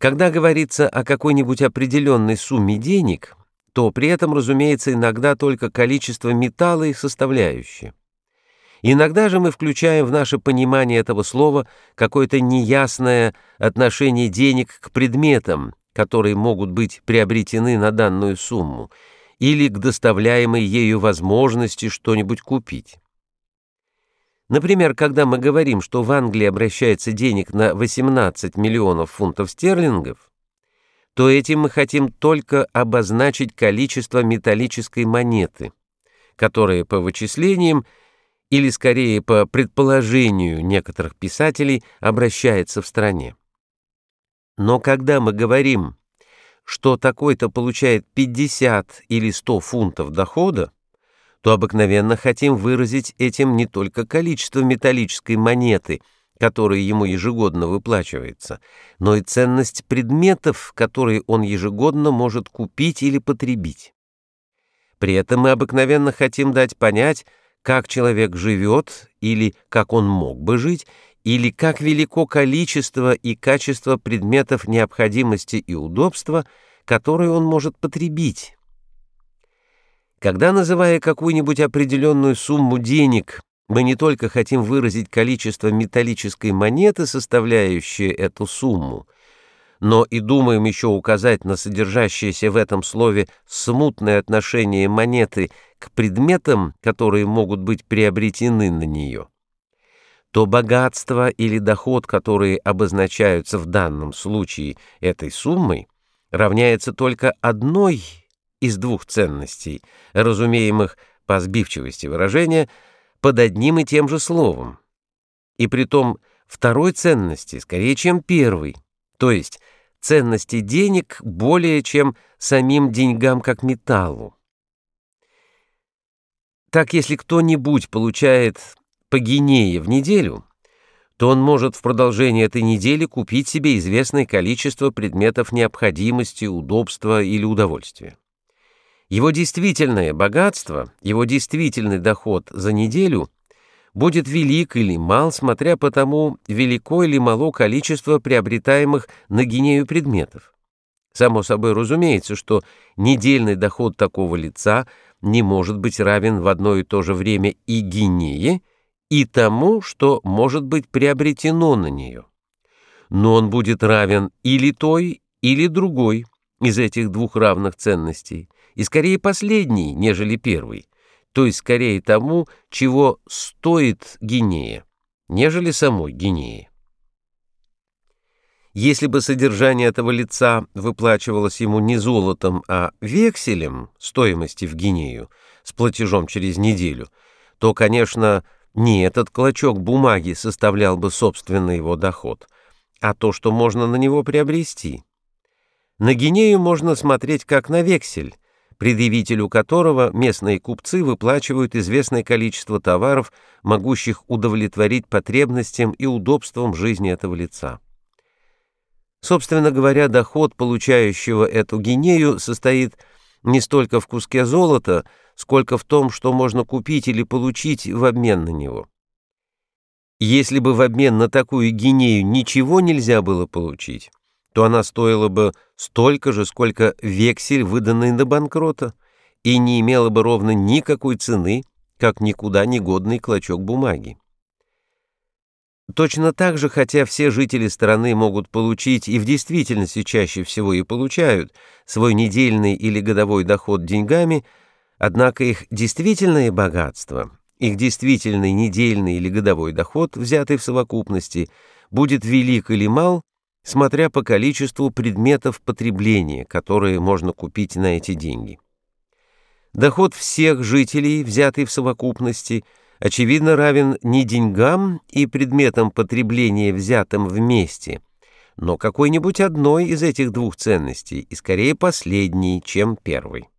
Когда говорится о какой-нибудь определенной сумме денег, то при этом, разумеется, иногда только количество металла их составляющие. Иногда же мы включаем в наше понимание этого слова какое-то неясное отношение денег к предметам, которые могут быть приобретены на данную сумму, или к доставляемой ею возможности что-нибудь купить. Например, когда мы говорим, что в Англии обращается денег на 18 миллионов фунтов стерлингов, то этим мы хотим только обозначить количество металлической монеты, которая по вычислениям или скорее по предположению некоторых писателей обращается в стране. Но когда мы говорим, что такой-то получает 50 или 100 фунтов дохода, то обыкновенно хотим выразить этим не только количество металлической монеты, которая ему ежегодно выплачивается, но и ценность предметов, которые он ежегодно может купить или потребить. При этом мы обыкновенно хотим дать понять, как человек живет или как он мог бы жить, или как велико количество и качество предметов необходимости и удобства, которые он может потребить. Когда, называя какую-нибудь определенную сумму денег, мы не только хотим выразить количество металлической монеты, составляющей эту сумму, но и думаем еще указать на содержащееся в этом слове смутное отношение монеты к предметам, которые могут быть приобретены на нее, то богатство или доход, которые обозначаются в данном случае этой суммой, равняется только одной из двух ценностей, разумеемых по сбивчивости выражения, под одним и тем же словом. И при том второй ценности скорее, чем первой, то есть ценности денег более, чем самим деньгам как металлу. Так, если кто-нибудь получает по гинее в неделю, то он может в продолжении этой недели купить себе известное количество предметов необходимости, удобства или удовольствия. Его действительное богатство, его действительный доход за неделю будет велик или мал, смотря по тому, велико или мало количество приобретаемых на гинею предметов. Само собой разумеется, что недельный доход такого лица не может быть равен в одно и то же время и гинее, и тому, что может быть приобретено на нее. Но он будет равен или той, или другой из этих двух равных ценностей – и скорее последний, нежели первый, то есть скорее тому, чего стоит Гинея, нежели самой Гинеи. Если бы содержание этого лица выплачивалось ему не золотом, а векселем стоимости в Гинею с платежом через неделю, то, конечно, не этот клочок бумаги составлял бы собственный его доход, а то, что можно на него приобрести. На Гинею можно смотреть как на вексель, предъявителю которого местные купцы выплачивают известное количество товаров, могущих удовлетворить потребностям и удобствам жизни этого лица. Собственно говоря, доход, получающего эту гинею, состоит не столько в куске золота, сколько в том, что можно купить или получить в обмен на него. Если бы в обмен на такую гинею ничего нельзя было получить, то она стоила бы столько же, сколько вексель, выданный на банкрота, и не имела бы ровно никакой цены, как никуда не годный клочок бумаги. Точно так же, хотя все жители страны могут получить, и в действительности чаще всего и получают, свой недельный или годовой доход деньгами, однако их действительное богатство, их действительный недельный или годовой доход, взятый в совокупности, будет велик или мал, смотря по количеству предметов потребления, которые можно купить на эти деньги. Доход всех жителей, взятый в совокупности, очевидно равен не деньгам и предметам потребления, взятым вместе, но какой-нибудь одной из этих двух ценностей, и скорее последней, чем первой.